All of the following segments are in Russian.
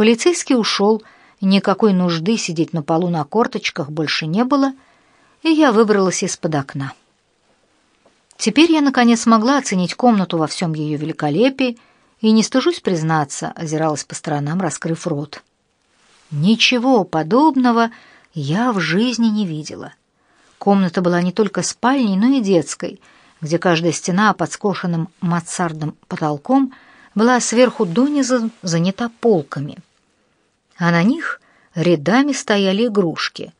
Полицейский ушел, никакой нужды сидеть на полу на корточках больше не было, и я выбралась из-под окна. Теперь я, наконец, смогла оценить комнату во всем ее великолепии и, не стыжусь признаться, озиралась по сторонам, раскрыв рот. Ничего подобного я в жизни не видела. Комната была не только спальней, но и детской, где каждая стена под скошенным мансардным потолком была сверху донизу занята полками. А на них рядами стояли игрушки,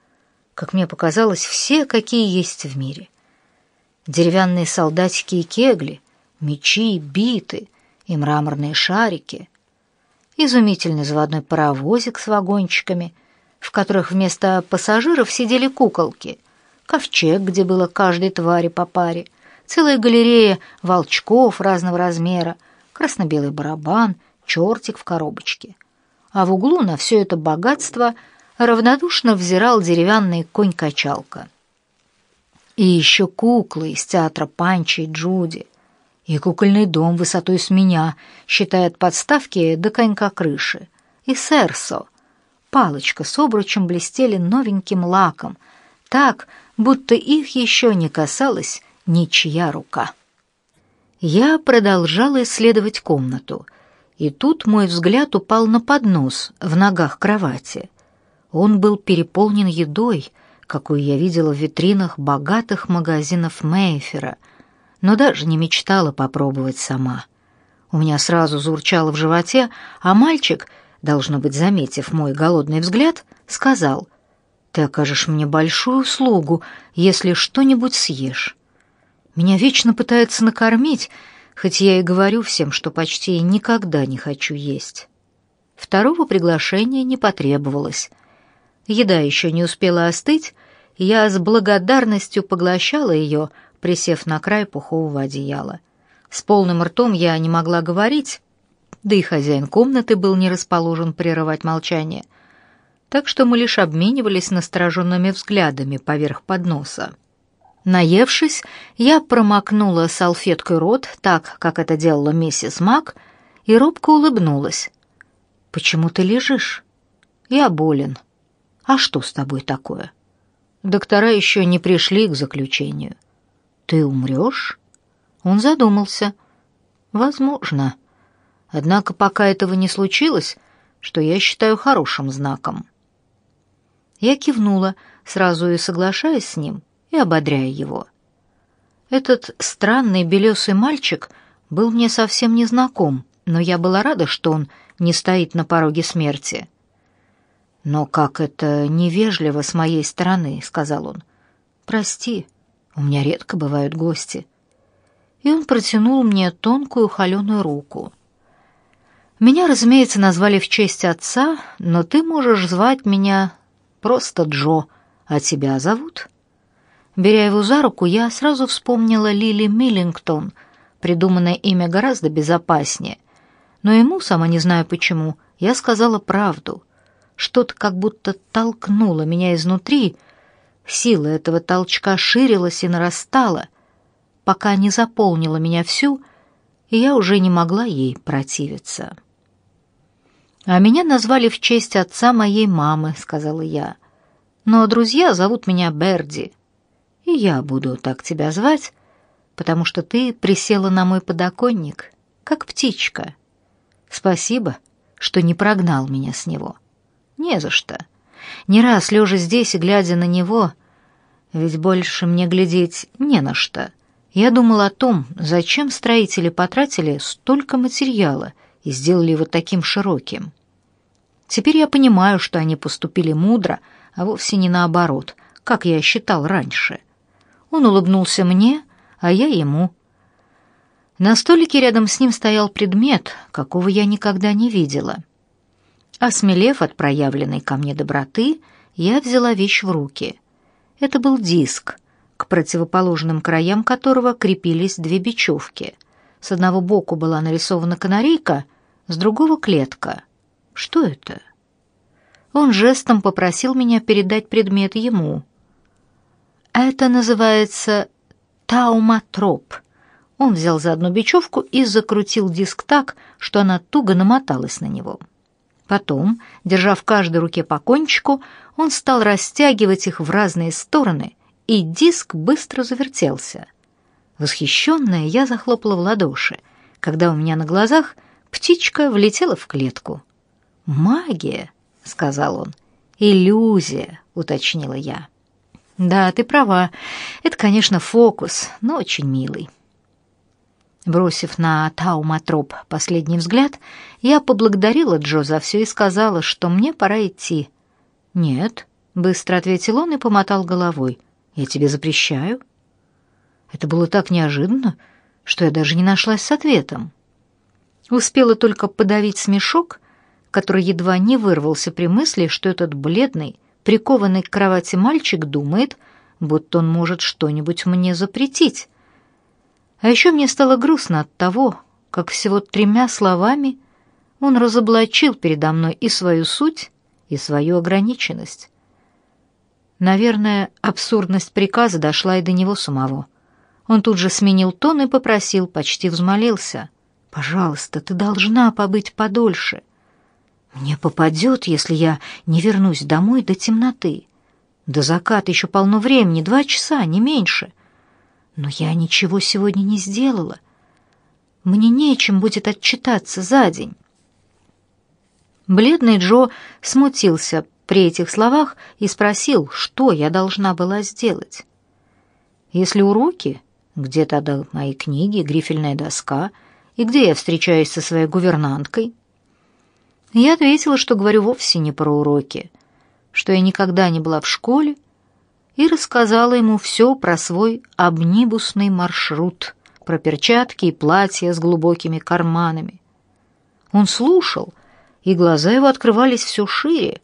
как мне показалось, все, какие есть в мире. Деревянные солдатики и кегли, мечи, биты и мраморные шарики, изумительный заводной паровозик с вагончиками, в которых вместо пассажиров сидели куколки — ковчег, где было каждой твари по паре, целая галерея волчков разного размера, красно-белый барабан, чертик в коробочке. А в углу на все это богатство равнодушно взирал деревянный конь-качалка. И еще куклы из театра Панчи и Джуди, и кукольный дом высотой с меня, считая от подставки до конька крыши, и серсо, палочка с обручем блестели новеньким лаком, так, будто их еще не касалась ничья рука. Я продолжала исследовать комнату, и тут мой взгляд упал на поднос в ногах кровати. Он был переполнен едой, какую я видела в витринах богатых магазинов Мейфера, но даже не мечтала попробовать сама. У меня сразу заурчало в животе, а мальчик, должно быть, заметив мой голодный взгляд, сказал — ты окажешь мне большую услугу, если что-нибудь съешь. Меня вечно пытаются накормить, хоть я и говорю всем, что почти никогда не хочу есть. Второго приглашения не потребовалось. Еда еще не успела остыть, и я с благодарностью поглощала ее, присев на край пухового одеяла. С полным ртом я не могла говорить, да и хозяин комнаты был не расположен прерывать молчание — так что мы лишь обменивались настороженными взглядами поверх подноса. Наевшись, я промокнула салфеткой рот, так, как это делала миссис Мак, и робко улыбнулась. «Почему ты лежишь?» «Я болен». «А что с тобой такое?» Доктора еще не пришли к заключению. «Ты умрешь?» Он задумался. «Возможно. Однако пока этого не случилось, что я считаю хорошим знаком». Я кивнула, сразу и соглашаясь с ним, и ободряя его. Этот странный белесый мальчик был мне совсем не знаком, но я была рада, что он не стоит на пороге смерти. «Но как это невежливо с моей стороны», — сказал он. «Прости, у меня редко бывают гости». И он протянул мне тонкую холеную руку. Меня, разумеется, назвали в честь отца, но ты можешь звать меня Просто Джо. А тебя зовут?» Беря его за руку, я сразу вспомнила Лили Миллингтон. Придуманное имя гораздо безопаснее. Но ему, сама не знаю почему, я сказала правду. Что-то как будто толкнуло меня изнутри. Сила этого толчка ширилась и нарастала, пока не заполнила меня всю, и я уже не могла ей противиться. «А меня назвали в честь отца моей мамы», — сказала я. «Но друзья зовут меня Берди, и я буду так тебя звать, потому что ты присела на мой подоконник, как птичка. Спасибо, что не прогнал меня с него. Не за что. Не раз лежа здесь и глядя на него, ведь больше мне глядеть не на что, я думал о том, зачем строители потратили столько материала — и сделали его таким широким. Теперь я понимаю, что они поступили мудро, а вовсе не наоборот, как я считал раньше. Он улыбнулся мне, а я ему. На столике рядом с ним стоял предмет, какого я никогда не видела. Осмелев от проявленной ко мне доброты, я взяла вещь в руки. Это был диск, к противоположным краям которого крепились две бечевки — с одного боку была нарисована канарейка, с другого — клетка. Что это? Он жестом попросил меня передать предмет ему. Это называется тауматроп. Он взял за одну бечевку и закрутил диск так, что она туго намоталась на него. Потом, держа в каждой руке по кончику, он стал растягивать их в разные стороны, и диск быстро завертелся. Восхищенная, я захлопала в ладоши, когда у меня на глазах птичка влетела в клетку. «Магия», — сказал он. «Иллюзия», — уточнила я. «Да, ты права. Это, конечно, фокус, но очень милый». Бросив на Тауматроп последний взгляд, я поблагодарила Джо за все и сказала, что мне пора идти. «Нет», — быстро ответил он и помотал головой. «Я тебе запрещаю». Это было так неожиданно, что я даже не нашлась с ответом. Успела только подавить смешок, который едва не вырвался при мысли, что этот бледный, прикованный к кровати мальчик думает, будто он может что-нибудь мне запретить. А еще мне стало грустно от того, как всего тремя словами он разоблачил передо мной и свою суть, и свою ограниченность. Наверное, абсурдность приказа дошла и до него самого. Он тут же сменил тон и попросил, почти взмолился. «Пожалуйста, ты должна побыть подольше. Мне попадет, если я не вернусь домой до темноты. До заката еще полно времени, два часа, не меньше. Но я ничего сегодня не сделала. Мне нечем будет отчитаться за день. Бледный Джо смутился при этих словах и спросил, что я должна была сделать. Если уроки, где тогда мои книги, грифельная доска, и где я встречаюсь со своей гувернанткой? Я ответила, что говорю вовсе не про уроки, что я никогда не была в школе, и рассказала ему все про свой обнибусный маршрут, про перчатки и платья с глубокими карманами. Он слушал, и глаза его открывались все шире.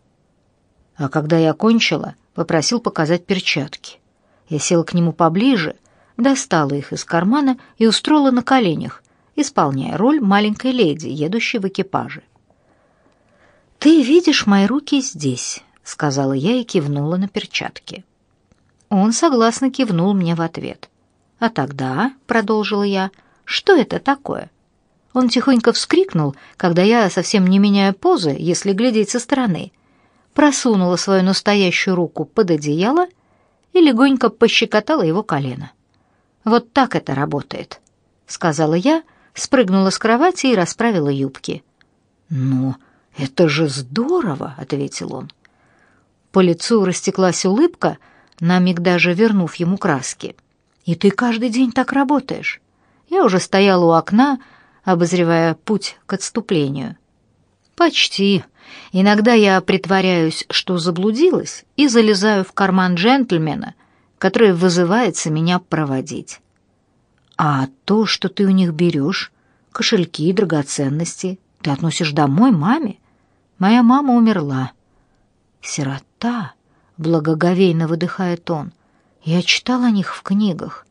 А когда я кончила, попросил показать перчатки. Я села к нему поближе, достала их из кармана и устроила на коленях, исполняя роль маленькой леди, едущей в экипаже. «Ты видишь мои руки здесь», — сказала я и кивнула на перчатки. Он согласно кивнул мне в ответ. «А тогда», — продолжила я, — «что это такое?» Он тихонько вскрикнул, когда я, совсем не меняя позы, если глядеть со стороны, просунула свою настоящую руку под одеяло и легонько пощекотала его колено. «Вот так это работает», — сказала я, спрыгнула с кровати и расправила юбки. «Ну, это же здорово», — ответил он. По лицу растеклась улыбка — на миг даже вернув ему краски. «И ты каждый день так работаешь?» Я уже стояла у окна, обозревая путь к отступлению. «Почти. Иногда я притворяюсь, что заблудилась, и залезаю в карман джентльмена, который вызывается меня проводить. А то, что ты у них берешь, кошельки, драгоценности, ты относишь домой маме? Моя мама умерла. Сирота благоговейно выдыхает он. Я читал о них в книгах.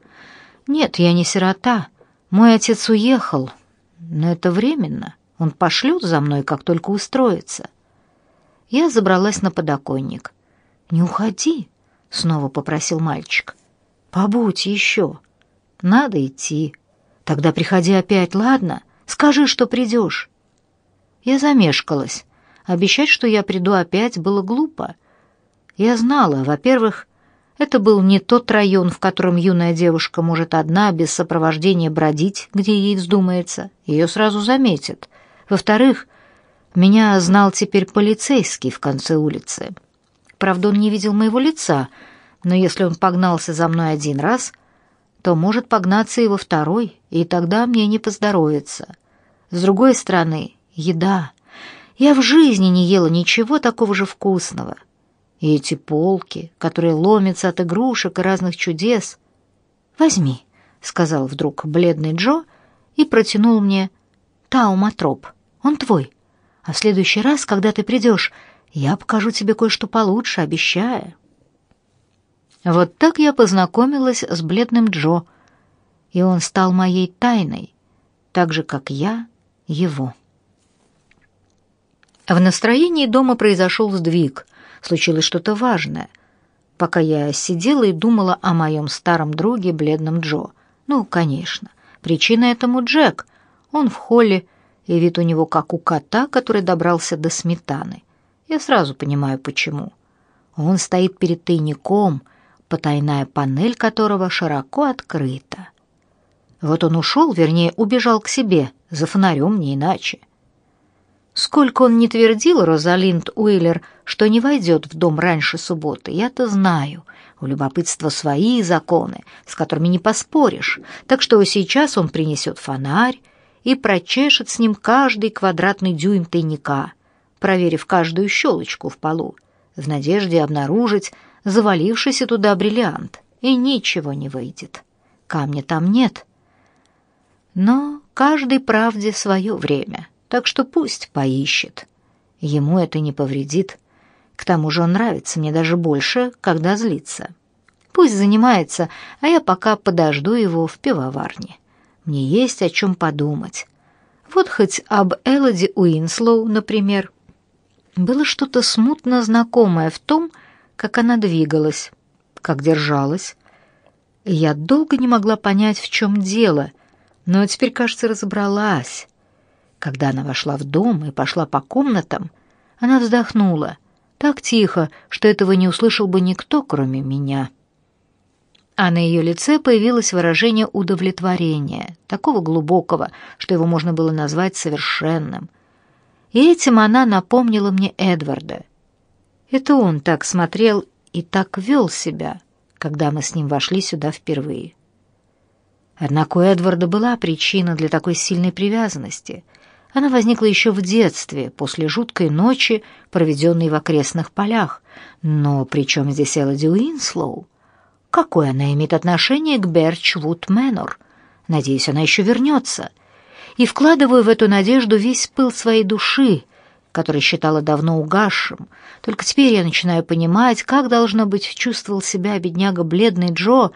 Нет, я не сирота. Мой отец уехал, но это временно. Он пошлет за мной, как только устроится. Я забралась на подоконник. «Не уходи», — снова попросил мальчик. «Побудь еще». «Надо идти. Тогда приходи опять, ладно? Скажи, что придешь». Я замешкалась. Обещать, что я приду опять, было глупо. Я знала, во-первых, это был не тот район, в котором юная девушка может одна, без сопровождения бродить, где ей вздумается. Ее сразу заметят. Во-вторых, меня знал теперь полицейский в конце улицы. Правда, он не видел моего лица, но если он погнался за мной один раз, то может погнаться и во второй, и тогда мне не поздоровится. С другой стороны, еда. Я в жизни не ела ничего такого же вкусного. И эти полки, которые ломятся от игрушек и разных чудес. «Возьми», — сказал вдруг бледный Джо и протянул мне тауматроп. Он твой. А в следующий раз, когда ты придешь, я покажу тебе кое-что получше, обещаю». Вот так я познакомилась с бледным Джо, и он стал моей тайной, так же, как я его. В настроении дома произошел сдвиг случилось что-то важное. Пока я сидела и думала о моем старом друге, бледном Джо. Ну, конечно, причина этому Джек. Он в холле и вид у него как у кота, который добрался до сметаны. Я сразу понимаю, почему. Он стоит перед тайником, потайная панель которого широко открыта. Вот он ушел, вернее, убежал к себе, за фонарем не иначе. Сколько он не твердил, Розалинд Уиллер, что не войдет в дом раньше субботы, я-то знаю. У любопытства свои законы, с которыми не поспоришь. Так что сейчас он принесет фонарь и прочешет с ним каждый квадратный дюйм тайника, проверив каждую щелочку в полу, в надежде обнаружить завалившийся туда бриллиант, и ничего не выйдет. Камня там нет. Но каждой правде свое время, так что пусть поищет. Ему это не повредит. К тому же он нравится мне даже больше, когда злится. Пусть занимается, а я пока подожду его в пивоварне. Мне есть о чем подумать. Вот хоть об Элоди Уинслоу, например. Было что-то смутно знакомое в том, как она двигалась, как держалась. Я долго не могла понять, в чем дело, но теперь, кажется, разобралась. Когда она вошла в дом и пошла по комнатам, она вздохнула, так тихо, что этого не услышал бы никто, кроме меня. А на ее лице появилось выражение удовлетворения, такого глубокого, что его можно было назвать совершенным. И этим она напомнила мне Эдварда. Это он так смотрел и так вел себя, когда мы с ним вошли сюда впервые. Однако у Эдварда была причина для такой сильной привязанности. Она возникла еще в детстве, после жуткой ночи, проведенной в окрестных полях. Но при чем здесь Элоди Уинслоу? Какое она имеет отношение к Берчвуд Мэнор? Надеюсь, она еще вернется. И вкладываю в эту надежду весь пыл своей души, который считала давно угасшим. Только теперь я начинаю понимать, как, должно быть, чувствовал себя бедняга бледный Джо,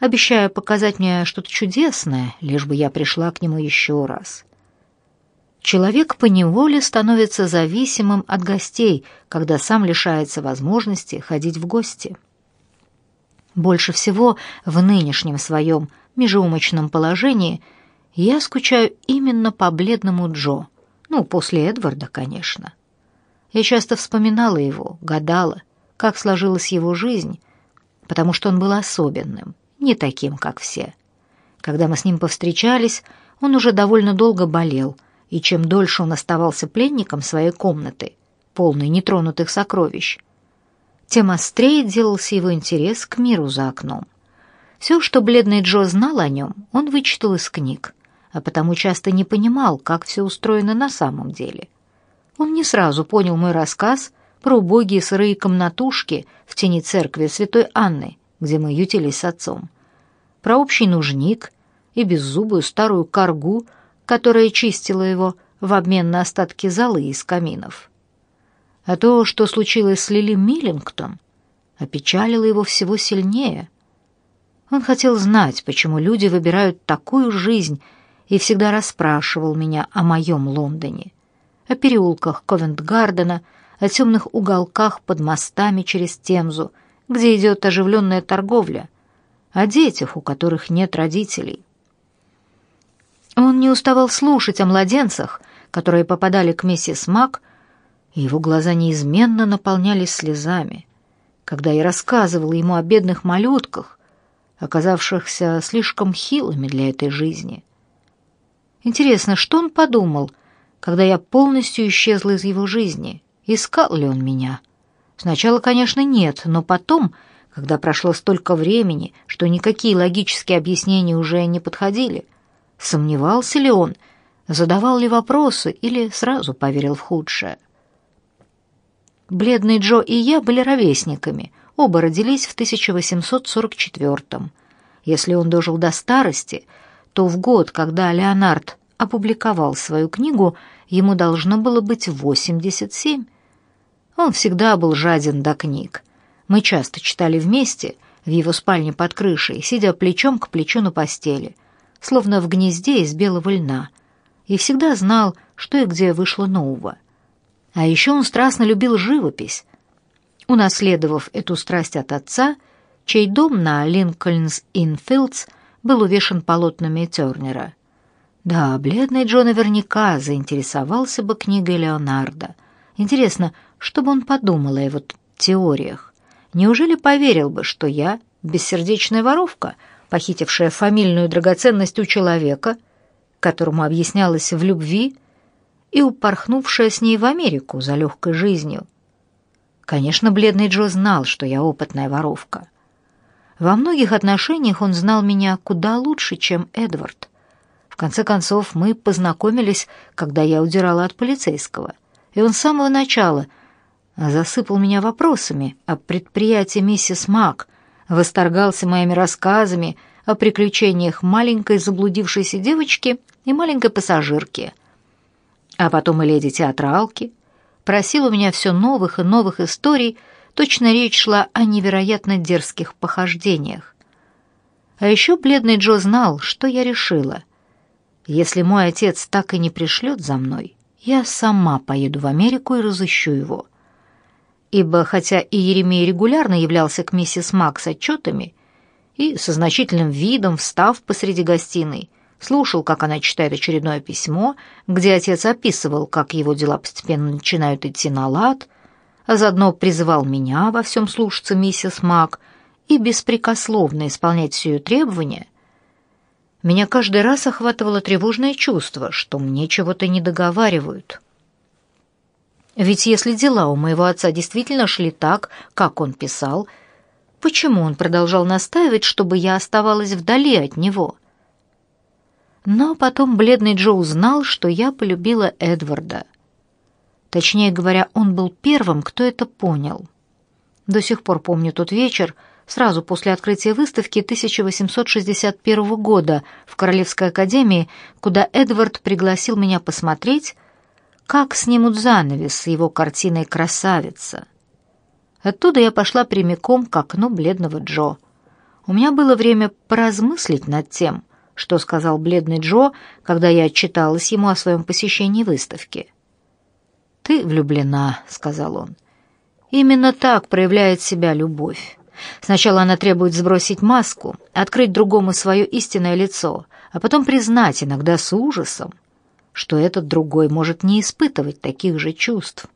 обещая показать мне что-то чудесное, лишь бы я пришла к нему еще раз. Человек поневоле становится зависимым от гостей, когда сам лишается возможности ходить в гости. Больше всего в нынешнем своем межеумочном положении я скучаю именно по бледному Джо. Ну, после Эдварда, конечно. Я часто вспоминала его, гадала, как сложилась его жизнь, потому что он был особенным, не таким, как все. Когда мы с ним повстречались, он уже довольно долго болел, и чем дольше он оставался пленником своей комнаты, полной нетронутых сокровищ, тем острее делался его интерес к миру за окном. Все, что бледный Джо знал о нем, он вычитал из книг, а потому часто не понимал, как все устроено на самом деле. Он не сразу понял мой рассказ про убогие сырые комнатушки в тени церкви Святой Анны, где мы ютились с отцом, про общий нужник и беззубую старую коргу, которая чистила его в обмен на остатки золы из каминов. А то, что случилось с Лили Миллингтон, опечалило его всего сильнее. Он хотел знать, почему люди выбирают такую жизнь, и всегда расспрашивал меня о моем Лондоне, о переулках Ковент-Гардена, о темных уголках под мостами через Темзу, где идет оживленная торговля, о детях, у которых нет родителей. Он не уставал слушать о младенцах, которые попадали к миссис Мак, и его глаза неизменно наполнялись слезами, когда я рассказывала ему о бедных малютках, оказавшихся слишком хилыми для этой жизни. Интересно, что он подумал, когда я полностью исчезла из его жизни? Искал ли он меня? Сначала, конечно, нет, но потом, когда прошло столько времени, что никакие логические объяснения уже не подходили, Сомневался ли он, задавал ли вопросы или сразу поверил в худшее? Бледный Джо и я были ровесниками, оба родились в 1844-м. Если он дожил до старости, то в год, когда Леонард опубликовал свою книгу, ему должно было быть 87. Он всегда был жаден до книг. Мы часто читали вместе в его спальне под крышей, сидя плечом к плечу на постели словно в гнезде из белого льна, и всегда знал, что и где вышло нового. А еще он страстно любил живопись, унаследовав эту страсть от отца, чей дом на Линкольнс-Инфилдс был увешан полотнами Тернера. Да, бледный Джо наверняка заинтересовался бы книгой Леонардо. Интересно, что бы он подумал о его теориях? Неужели поверил бы, что я бессердечная воровка, похитившая фамильную драгоценность у человека, которому объяснялось в любви, и упорхнувшая с ней в Америку за легкой жизнью? Конечно, бледный Джо знал, что я опытная воровка. Во многих отношениях он знал меня куда лучше, чем Эдвард. В конце концов, мы познакомились, когда я удирала от полицейского, и он с самого начала засыпал меня вопросами о предприятии миссис Мак, восторгался моими рассказами о приключениях маленькой заблудившейся девочки и маленькой пассажирки, а потом и леди-театралки, просил у меня все новых и новых историй, точно речь шла о невероятно дерзких похождениях. А еще бледный Джо знал, что я решила — если мой отец так и не пришлет за мной, я сама поеду в Америку и разыщу его. Ибо хотя и Еремей регулярно являлся к миссис Мак с отчетами и со значительным видом, встав посреди гостиной, слушал, как она читает очередное письмо, где отец описывал, как его дела постепенно начинают идти на лад, а заодно призывал меня во всем слушаться миссис Мак и беспрекословно исполнять все ее требования, меня каждый раз охватывало тревожное чувство, что мне чего-то не договаривают. Ведь если дела у моего отца действительно шли так, как он писал, почему он продолжал настаивать, чтобы я оставалась вдали от него? Но потом бледный Джо узнал, что я полюбила Эдварда. Точнее говоря, он был первым, кто это понял. До сих пор помню тот вечер, сразу после открытия выставки 1861 года в Королевской академии, куда Эдвард пригласил меня посмотреть, как снимут занавес с его картиной «Красавица». Оттуда я пошла прямиком к окну бледного Джо. У меня было время поразмыслить над тем, что сказал бледный Джо, когда я отчиталась ему о своем посещении выставки. «Ты влюблена», — сказал он. «Именно так проявляет себя любовь. Сначала она требует сбросить маску, открыть другому свое истинное лицо, а потом признать, иногда с ужасом, что этот другой может не испытывать таких же чувств.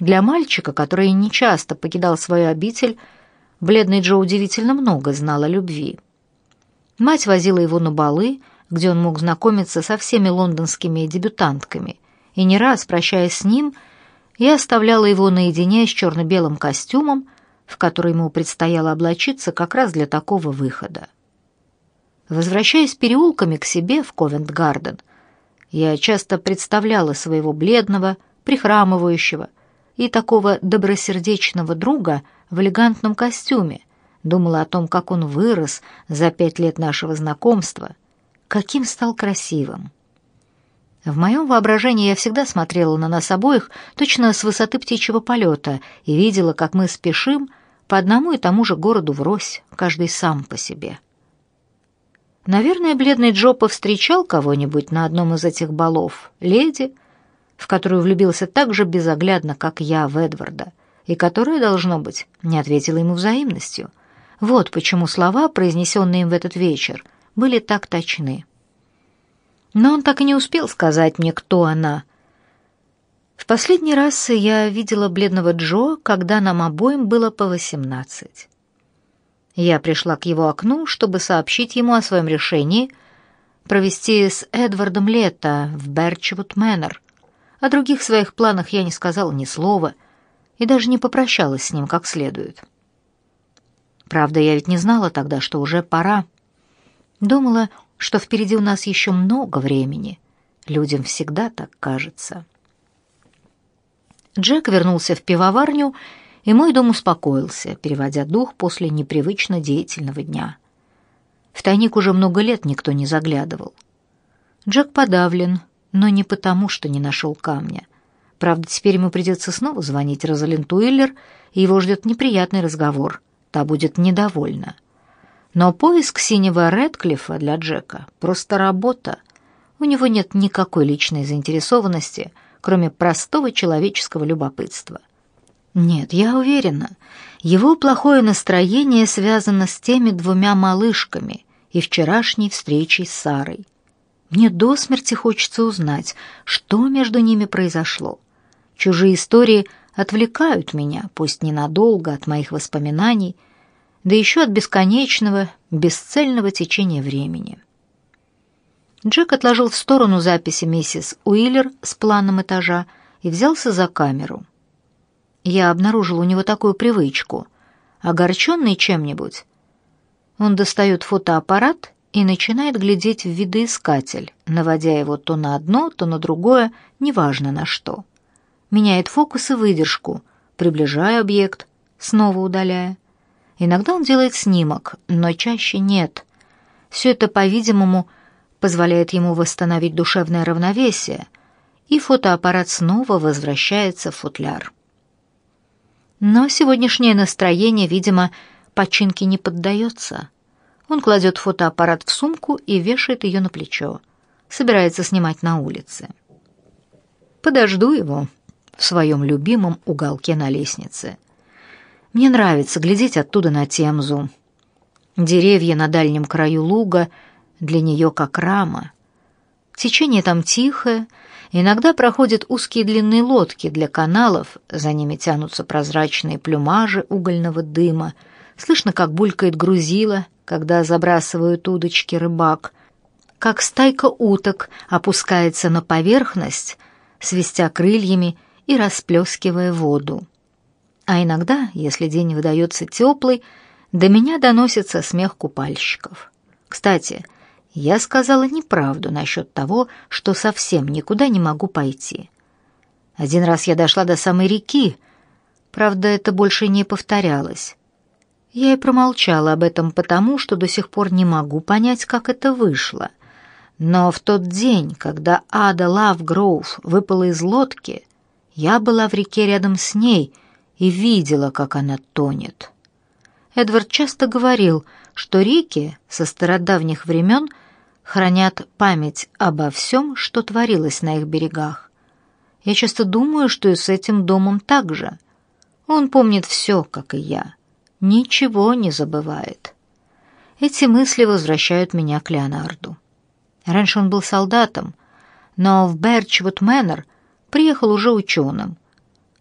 Для мальчика, который нечасто покидал свою обитель, бледный Джо удивительно много знал о любви. Мать возила его на балы, где он мог знакомиться со всеми лондонскими дебютантками, и не раз, прощаясь с ним, я оставляла его наедине с черно-белым костюмом, в который ему предстояло облачиться как раз для такого выхода. Возвращаясь переулками к себе в Ковент-Гарден, я часто представляла своего бледного, прихрамывающего и такого добросердечного друга в элегантном костюме, думала о том, как он вырос за пять лет нашего знакомства, каким стал красивым. В моем воображении я всегда смотрела на нас обоих точно с высоты птичьего полета и видела, как мы спешим по одному и тому же городу врозь, каждый сам по себе. Наверное, бледный Джо повстречал кого-нибудь на одном из этих балов, леди, в которую влюбился так же безоглядно, как я в Эдварда, и которая, должно быть, не ответила ему взаимностью. Вот почему слова, произнесенные им в этот вечер, были так точны. Но он так и не успел сказать мне, кто она. В последний раз я видела бледного Джо, когда нам обоим было по восемнадцать. Я пришла к его окну, чтобы сообщить ему о своем решении провести с Эдвардом лето в Берчвуд Мэннер. О других своих планах я не сказала ни слова и даже не попрощалась с ним как следует. Правда, я ведь не знала тогда, что уже пора. Думала, что впереди у нас еще много времени. Людям всегда так кажется. Джек вернулся в пивоварню, и мой дом успокоился, переводя дух после непривычно деятельного дня. В тайник уже много лет никто не заглядывал. Джек подавлен, но не потому, что не нашел камня. Правда, теперь ему придется снова звонить Розалин Туиллер, и его ждет неприятный разговор. Та будет недовольна. Но поиск синего Редклифа для Джека — просто работа. У него нет никакой личной заинтересованности, кроме простого человеческого любопытства. Нет, я уверена, его плохое настроение связано с теми двумя малышками и вчерашней встречей с Сарой. Мне до смерти хочется узнать, что между ними произошло. Чужие истории отвлекают меня, пусть ненадолго, от моих воспоминаний, да еще от бесконечного, бесцельного течения времени. Джек отложил в сторону записи миссис Уиллер с планом этажа и взялся за камеру. Я обнаружил у него такую привычку. Огорченный чем-нибудь, он достает фотоаппарат и начинает глядеть в видоискатель, наводя его то на одно, то на другое, неважно на что. Меняет фокус и выдержку, приближая объект, снова удаляя. Иногда он делает снимок, но чаще нет. Все это, по-видимому, позволяет ему восстановить душевное равновесие, и фотоаппарат снова возвращается в футляр. Но сегодняшнее настроение, видимо, починке не поддается. Он кладет фотоаппарат в сумку и вешает ее на плечо. Собирается снимать на улице. Подожду его в своем любимом уголке на лестнице. Мне нравится глядеть оттуда на Темзу. Деревья на дальнем краю луга для нее как рама. Течение там тихое, иногда проходят узкие длинные лодки для каналов, за ними тянутся прозрачные плюмажи угольного дыма, Слышно, как булькает грузило, когда забрасывают удочки рыбак, как стайка уток опускается на поверхность, свистя крыльями и расплескивая воду. А иногда, если день выдается теплый, до меня доносится смех купальщиков. Кстати, я сказала неправду насчет того, что совсем никуда не могу пойти. Один раз я дошла до самой реки, правда, это больше не повторялось. Я и промолчала об этом потому, что до сих пор не могу понять, как это вышло. Но в тот день, когда Ада Лавгроув выпала из лодки, я была в реке рядом с ней и видела, как она тонет. Эдвард часто говорил, что реки со стародавних времен хранят память обо всем, что творилось на их берегах. Я часто думаю, что и с этим домом так же. Он помнит все, как и я ничего не забывает. Эти мысли возвращают меня к Леонарду. Раньше он был солдатом, но в Берчвуд Мэннер приехал уже ученым.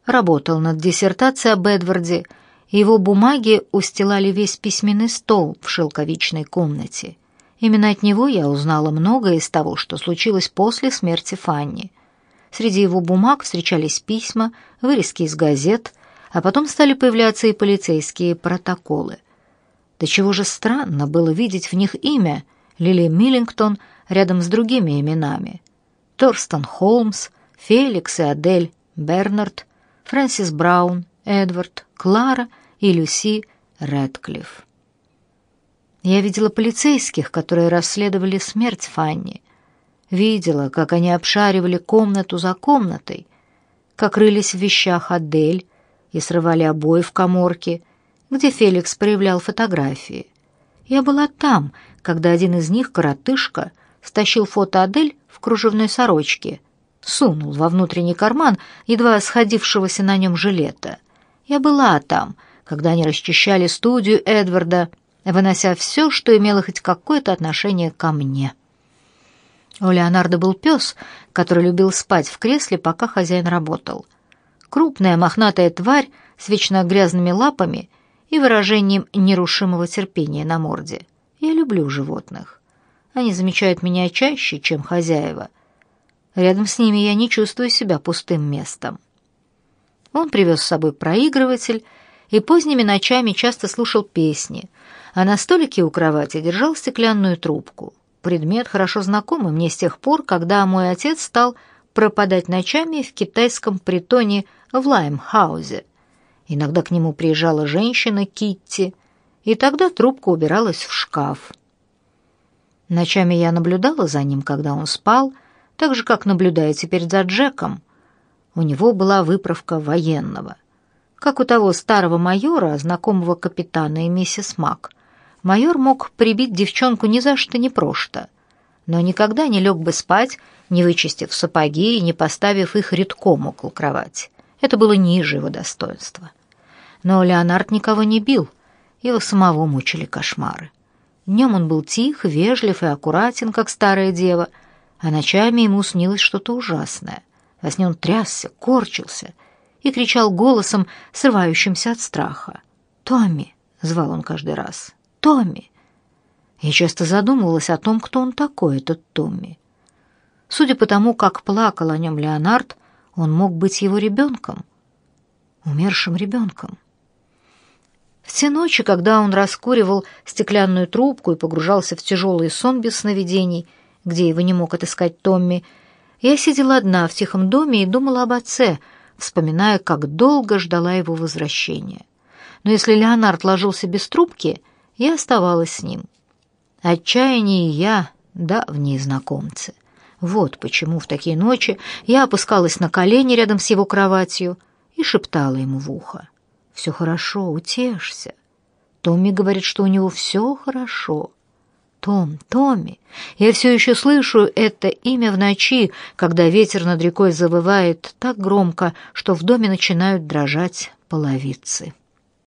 Работал над диссертацией об Эдварде, и его бумаги устилали весь письменный стол в шелковичной комнате. Именно от него я узнала многое из того, что случилось после смерти Фанни. Среди его бумаг встречались письма, вырезки из газет — а потом стали появляться и полицейские протоколы. До чего же странно было видеть в них имя Лили Миллингтон рядом с другими именами. Торстон Холмс, Феликс и Адель Бернард, Фрэнсис Браун, Эдвард, Клара и Люси Рэдклифф. Я видела полицейских, которые расследовали смерть Фанни. Видела, как они обшаривали комнату за комнатой, как рылись в вещах Адель, и срывали обои в каморке, где Феликс проявлял фотографии. Я была там, когда один из них, коротышка, стащил фото Адель в кружевной сорочке, сунул во внутренний карман едва сходившегося на нем жилета. Я была там, когда они расчищали студию Эдварда, вынося все, что имело хоть какое-то отношение ко мне. У Леонардо был пес, который любил спать в кресле, пока хозяин работал. Крупная мохнатая тварь с вечно грязными лапами и выражением нерушимого терпения на морде. Я люблю животных. Они замечают меня чаще, чем хозяева. Рядом с ними я не чувствую себя пустым местом. Он привез с собой проигрыватель и поздними ночами часто слушал песни, а на столике у кровати держал стеклянную трубку. Предмет, хорошо знакомый мне с тех пор, когда мой отец стал пропадать ночами в китайском притоне в Лаймхаузе. Иногда к нему приезжала женщина Китти, и тогда трубка убиралась в шкаф. Ночами я наблюдала за ним, когда он спал, так же, как наблюдаю теперь за Джеком. У него была выправка военного. Как у того старого майора, знакомого капитана и миссис Мак. Майор мог прибить девчонку ни за что, ни просто, но никогда не лег бы спать, не вычистив сапоги и не поставив их редком около кровати. Это было ниже его достоинства. Но Леонард никого не бил, его самого мучили кошмары. Днем он был тих, вежлив и аккуратен, как старая дева, а ночами ему снилось что-то ужасное. Во сне он трясся, корчился и кричал голосом, срывающимся от страха. «Томми!» — звал он каждый раз. «Томми!» Я часто задумывалась о том, кто он такой, этот Томми. Судя по тому, как плакал о нем Леонард, он мог быть его ребенком, умершим ребенком. В те ночи, когда он раскуривал стеклянную трубку и погружался в тяжелый сон без сновидений, где его не мог отыскать Томми, я сидела одна в тихом доме и думала об отце, вспоминая, как долго ждала его возвращения. Но если Леонард ложился без трубки, я оставалась с ним. Отчаяние и я — давние знакомцы. Вот почему в такие ночи я опускалась на колени рядом с его кроватью и шептала ему в ухо. «Все хорошо, утешься». Томми говорит, что у него все хорошо. Том, Томми. Я все еще слышу это имя в ночи, когда ветер над рекой завывает так громко, что в доме начинают дрожать половицы.